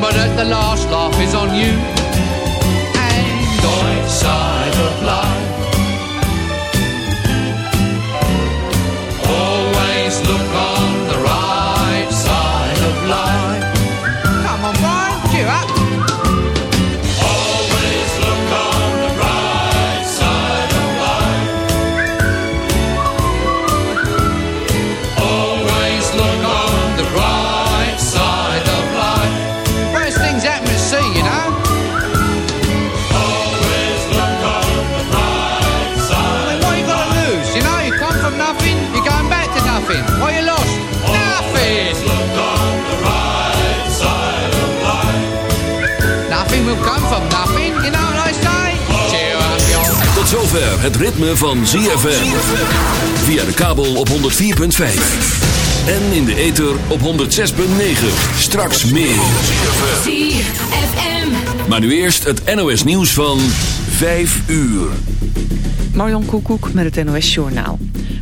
Remember that the last laugh is on you. Het ritme van ZFM. Via de kabel op 104.5. En in de ether op 106.9. Straks meer. ZFM. Maar nu eerst het NOS nieuws van 5 uur. Marjon Koekoek met het NOS Journaal.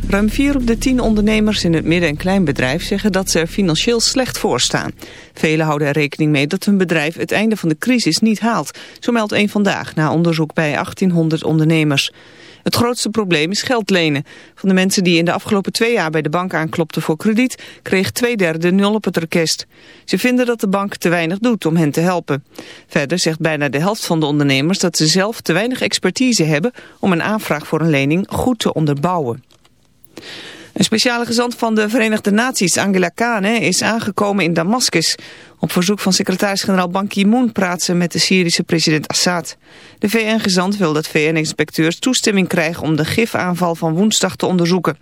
Ruim 4 op de 10 ondernemers in het midden- en kleinbedrijf zeggen dat ze er financieel slecht voor staan. Velen houden er rekening mee dat hun bedrijf het einde van de crisis niet haalt. Zo meldt een vandaag na onderzoek bij 1800 ondernemers. Het grootste probleem is geld lenen. Van de mensen die in de afgelopen twee jaar bij de bank aanklopten voor krediet... kreeg twee derde nul op het request. Ze vinden dat de bank te weinig doet om hen te helpen. Verder zegt bijna de helft van de ondernemers dat ze zelf te weinig expertise hebben... om een aanvraag voor een lening goed te onderbouwen. Een speciale gezant van de Verenigde Naties, Angela Kane, is aangekomen in Damascus. Op verzoek van secretaris-generaal Ban Ki-moon praat ze met de Syrische president Assad. De VN-gezant wil dat VN-inspecteurs toestemming krijgen om de gifaanval van woensdag te onderzoeken.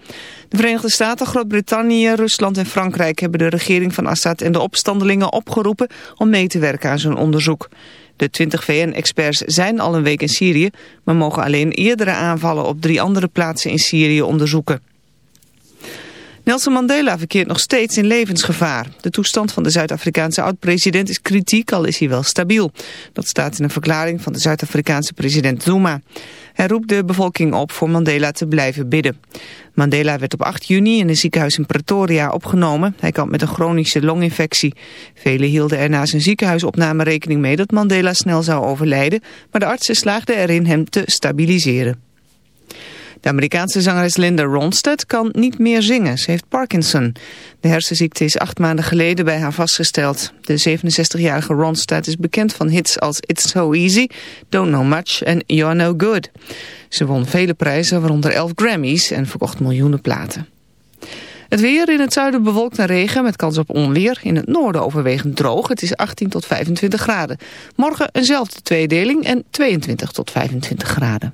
De Verenigde Staten, Groot-Brittannië, Rusland en Frankrijk hebben de regering van Assad en de opstandelingen opgeroepen om mee te werken aan zo'n onderzoek. De 20 VN-experts zijn al een week in Syrië, maar mogen alleen eerdere aanvallen op drie andere plaatsen in Syrië onderzoeken. Nelson Mandela verkeert nog steeds in levensgevaar. De toestand van de Zuid-Afrikaanse oud-president is kritiek, al is hij wel stabiel. Dat staat in een verklaring van de Zuid-Afrikaanse president Zuma. Hij roept de bevolking op voor Mandela te blijven bidden. Mandela werd op 8 juni in een ziekenhuis in Pretoria opgenomen. Hij kampt met een chronische longinfectie. Velen hielden er na zijn ziekenhuisopname rekening mee dat Mandela snel zou overlijden, maar de artsen slaagden erin hem te stabiliseren. De Amerikaanse zangeres Linda Ronstadt kan niet meer zingen. Ze heeft Parkinson. De hersenziekte is acht maanden geleden bij haar vastgesteld. De 67-jarige Ronstadt is bekend van hits als It's So Easy, Don't Know Much en You're No Good. Ze won vele prijzen, waaronder 11 Grammys en verkocht miljoenen platen. Het weer in het zuiden bewolkt en regen met kans op onweer. In het noorden overwegend droog. Het is 18 tot 25 graden. Morgen eenzelfde tweedeling en 22 tot 25 graden.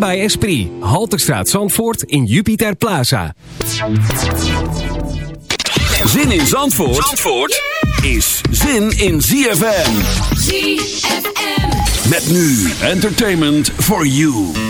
bij Esprit. Halterstraat Zandvoort in Jupiter Plaza. Zin in Zandvoort, is zin in ZFM. ZFM. Met nu entertainment for you.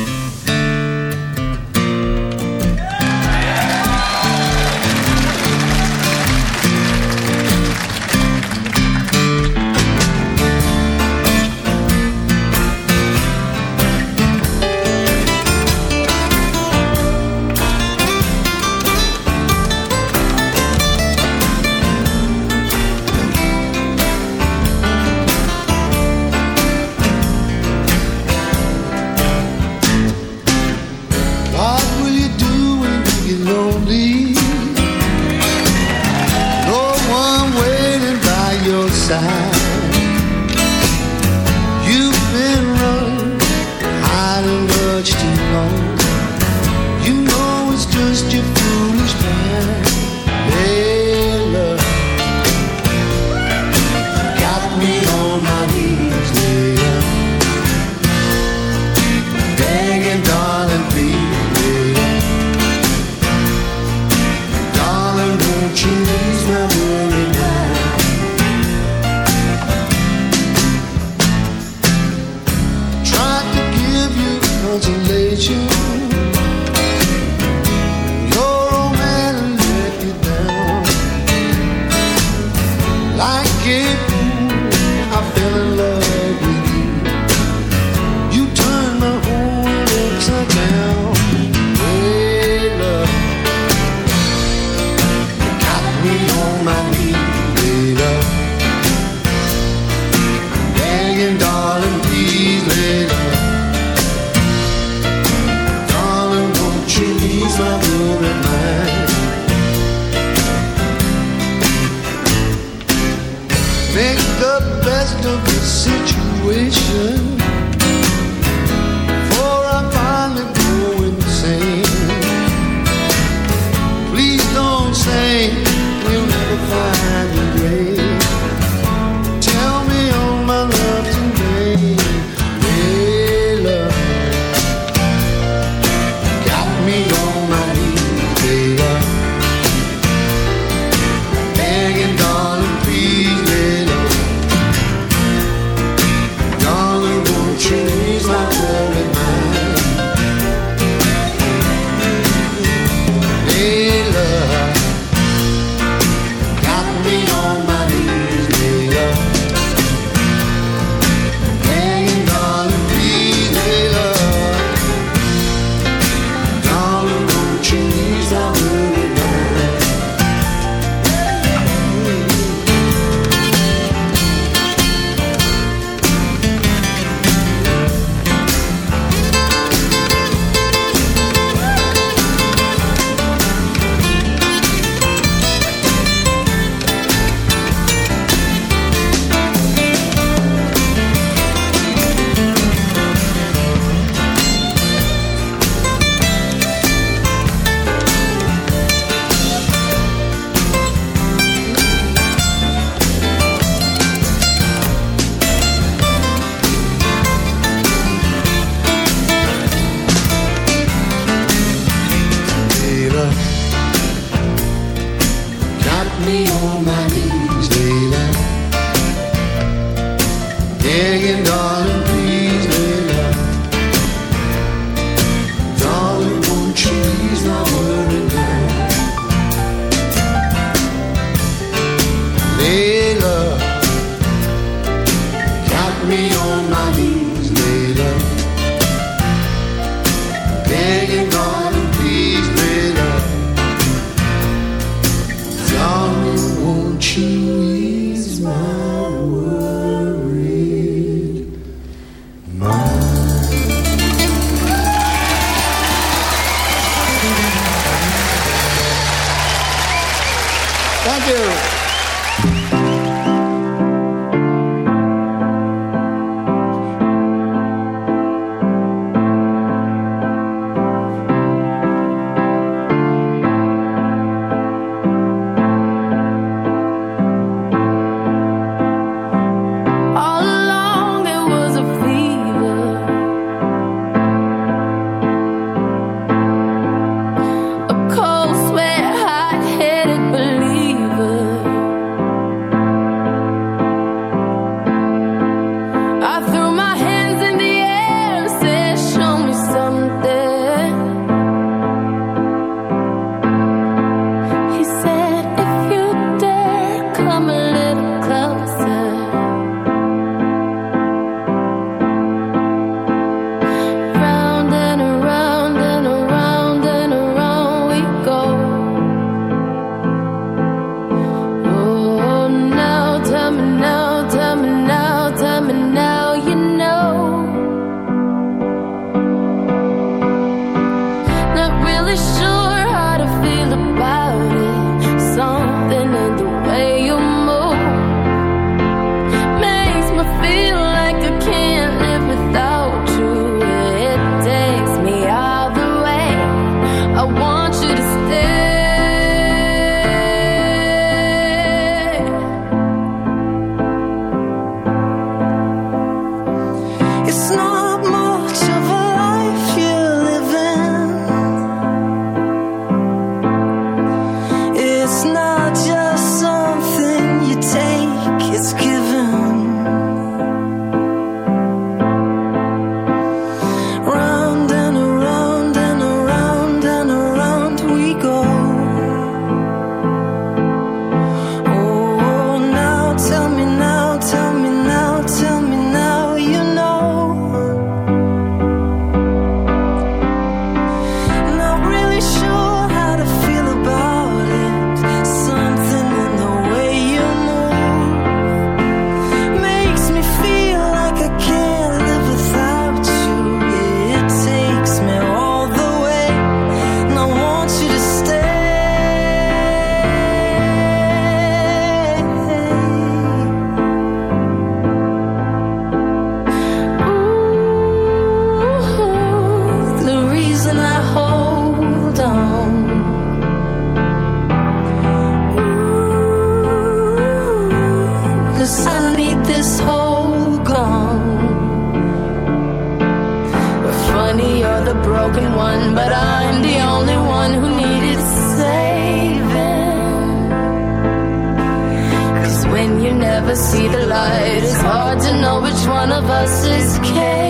light. It's hard to know which one of us is king.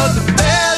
was the best.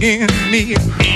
In me.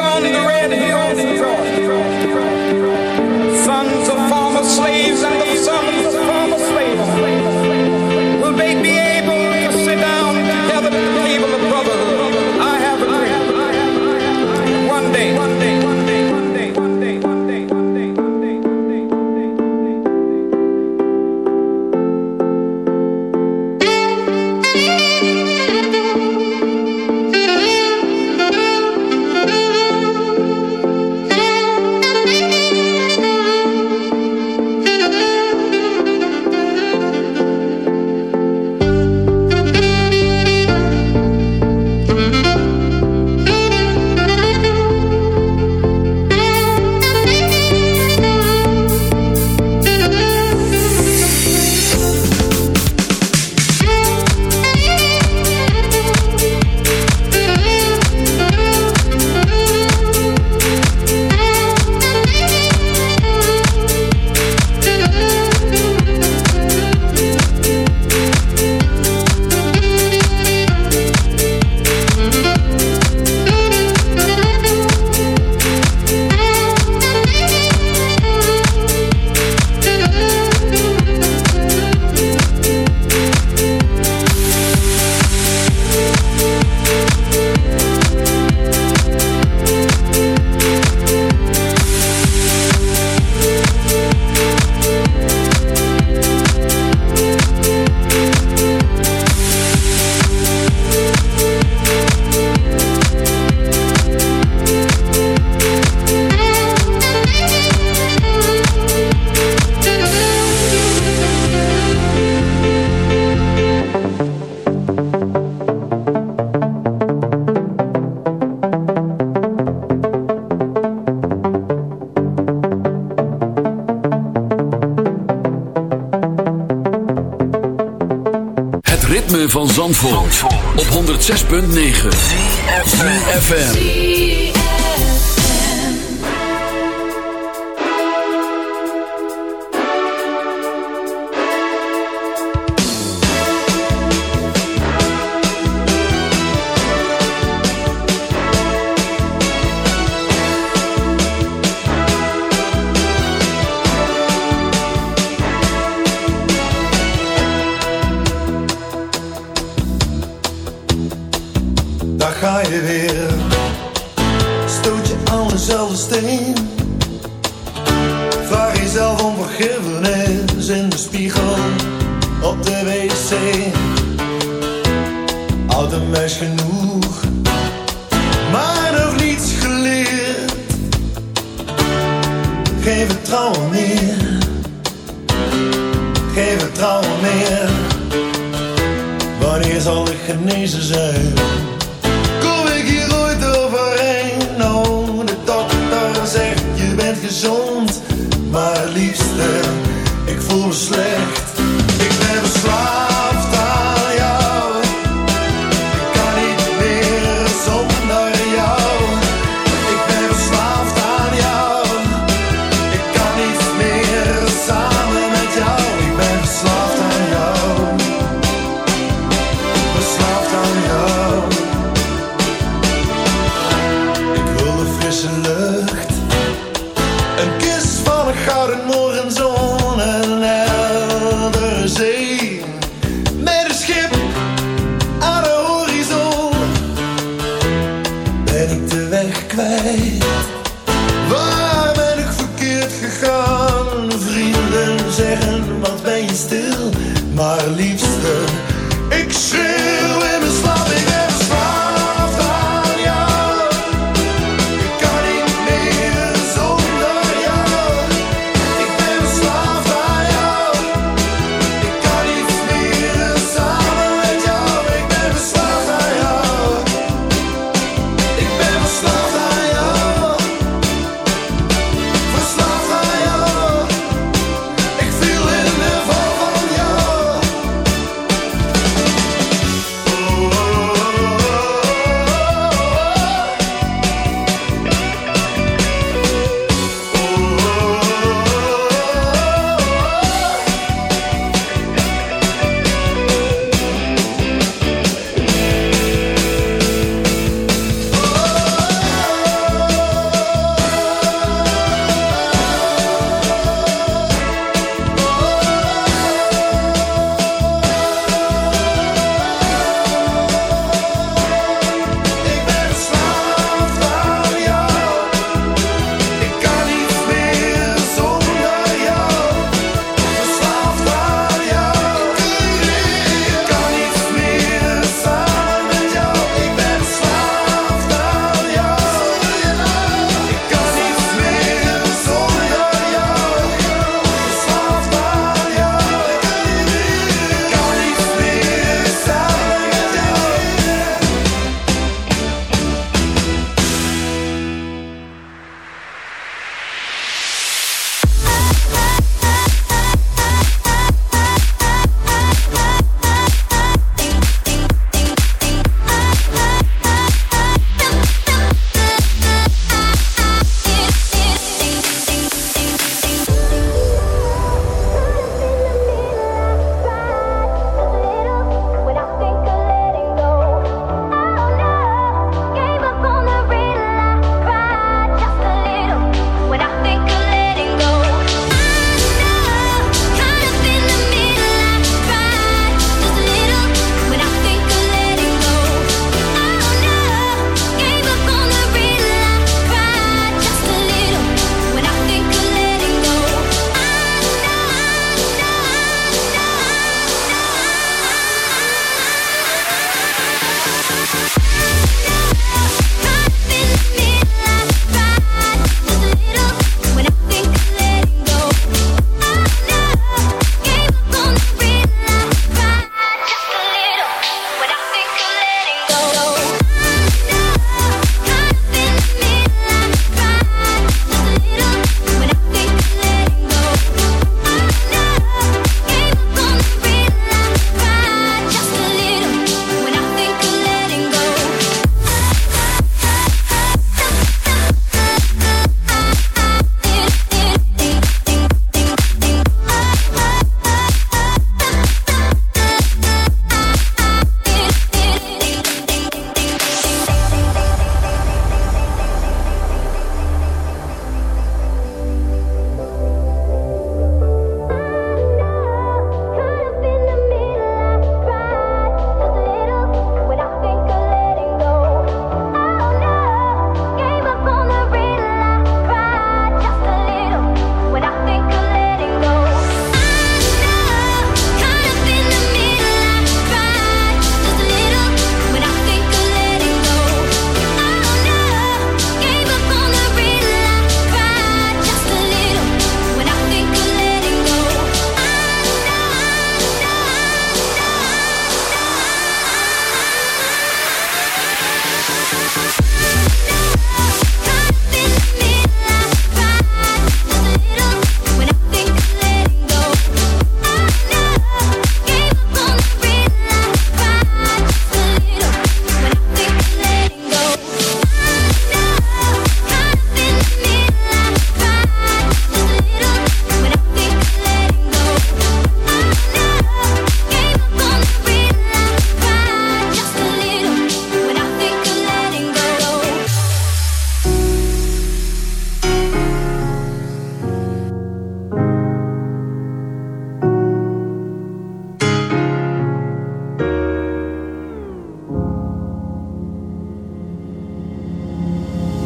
ZFM. Maar liefste, ik voel me slecht.